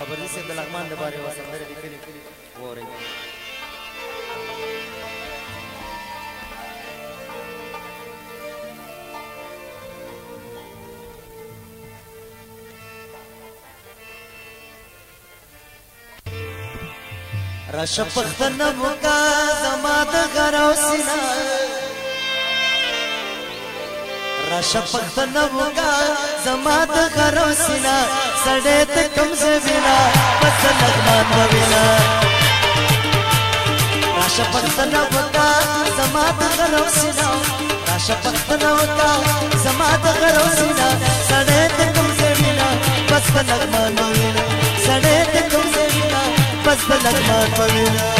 خبرې سي د لغمان د باره وسندره لیکلي وره راشپ پختن مو کا زما د غرو سینا را شپخ په نوګا زما د خرو سینا سړې ته کم زه وینا پس نغمان و وینا را شپخ په نوګا زما د خرو سینا را شپخ په نوګا زما د خرو سینا سړې ته کم زه وینا پس نغمان و وینا سړې ته کم زه وینا پس نغمان و وینا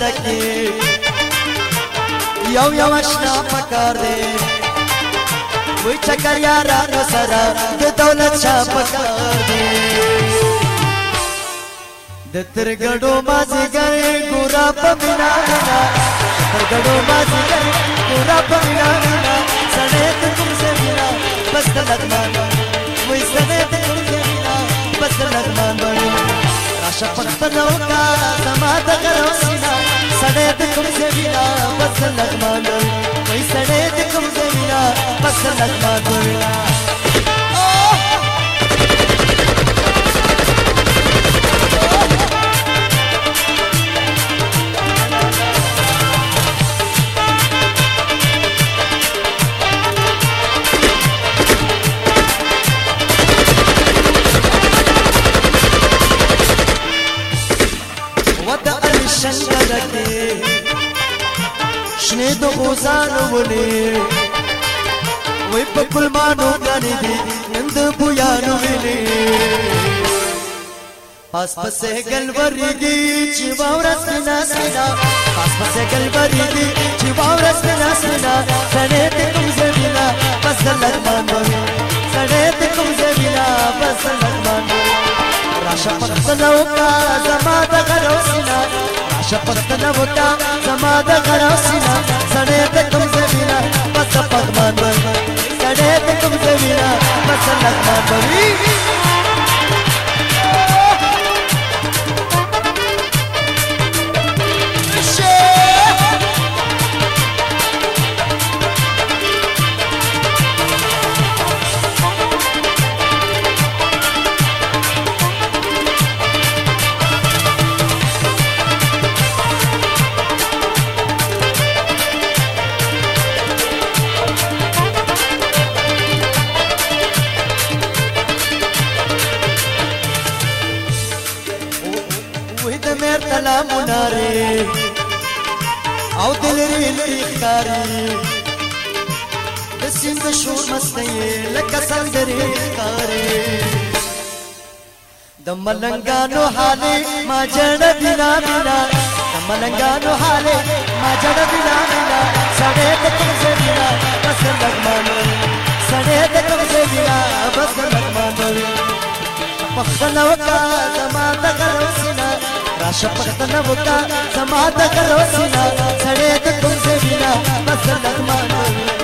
نه کې یو یو آشنا پکار دی وای چکر یارانو سره د دولت چا پکار دی د ترګړو مازیګر ګورا پمنا نه ترګړو مازیګر ګورا پمنا نه سړې ته کوم څه ویلا بس لګمان وای سړې ته کوم څه ویلا بس لګمان وای راشه پخپلو کا سما د غرو سینا सड़े दुखम से बिना बस लगवा गुल सड़े दुखम से बिना बस लगवा गुल شنه د غوزان ولې وای په کلمانو غنې دي نند بویانو ویلې پاس پسې گلورګي چې باورس نه سنا پاس پسې گلورګي چې باورس نه سنا سړې ته کوم زمینا بس لړمان وې سړې ته کوم زمینا بس لړمان راشه پخته نو کا زما د غروسنا ಶಪಥ ನವುಟ ಸಮಾದ ಗರಸಿನ ಸಣೇತ ತುಮ್ಸೆ ವಿನ ಬಸ ಪದ್ಮನ್ ಸಣೇತ ತುಮ್ಸೆ ವಿನ ಬಸ ಲಗ್ನ ಬವಿ तला मुनारे आओ हाले माजड़ दिना दिना दमलंगा हाले माजड़ दिना दिना सने ते कम से बस लग मानो सने ते कम से दिना बस लग मानो पक्का नवका दमा तकरो शपथ नव का समाध करो सीना सड़े तो तुमसे बिना बस लग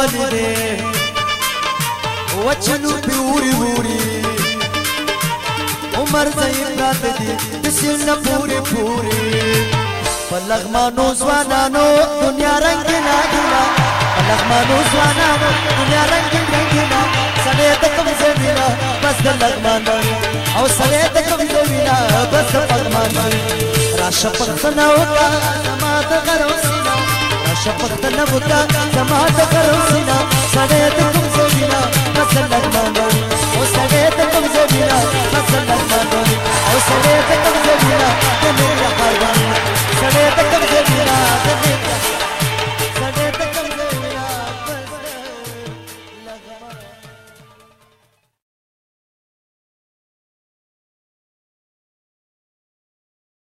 ولې دې وچنو پیوري ووري عمر زید رات دې دسې نه پوري پوري پلغمانو ځوانانو دنیا رنگ نه ګنا پلغمانو ځوانانو دنیا رنگ رنگ نه سړې د کوم زمینا بس د لغمان او سړې د کوم زمینا بس د پغمان راشه پخنا وکړه ما ته غروسي شفقت نبوتا سماعت کروسینا سڑے دکم سوینا مسلک مانگوی